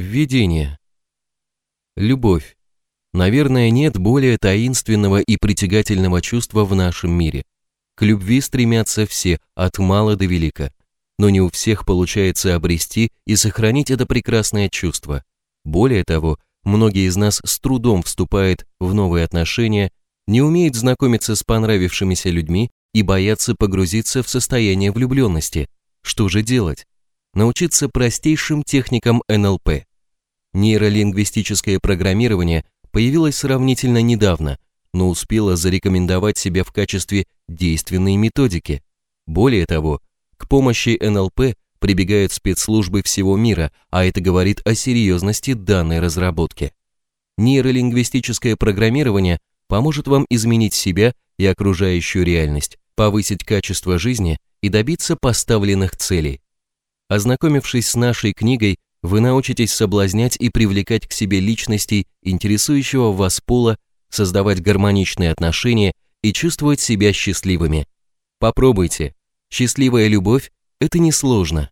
Введение. Любовь. Наверное, нет более таинственного и притягательного чувства в нашем мире. К любви стремятся все, от мала до велика. Но не у всех получается обрести и сохранить это прекрасное чувство. Более того, многие из нас с трудом вступают в новые отношения, не умеют знакомиться с понравившимися людьми и боятся погрузиться в состояние влюбленности. Что же делать? Научиться простейшим техникам НЛП. Нейролингвистическое программирование появилось сравнительно недавно, но успело зарекомендовать себя в качестве действенной методики. Более того, к помощи НЛП прибегают спецслужбы всего мира, а это говорит о серьезности данной разработки. Нейролингвистическое программирование поможет вам изменить себя и окружающую реальность, повысить качество жизни и добиться поставленных целей. Ознакомившись с нашей книгой, вы научитесь соблазнять и привлекать к себе личностей, интересующего вас пола, создавать гармоничные отношения и чувствовать себя счастливыми. Попробуйте. Счастливая любовь – это несложно.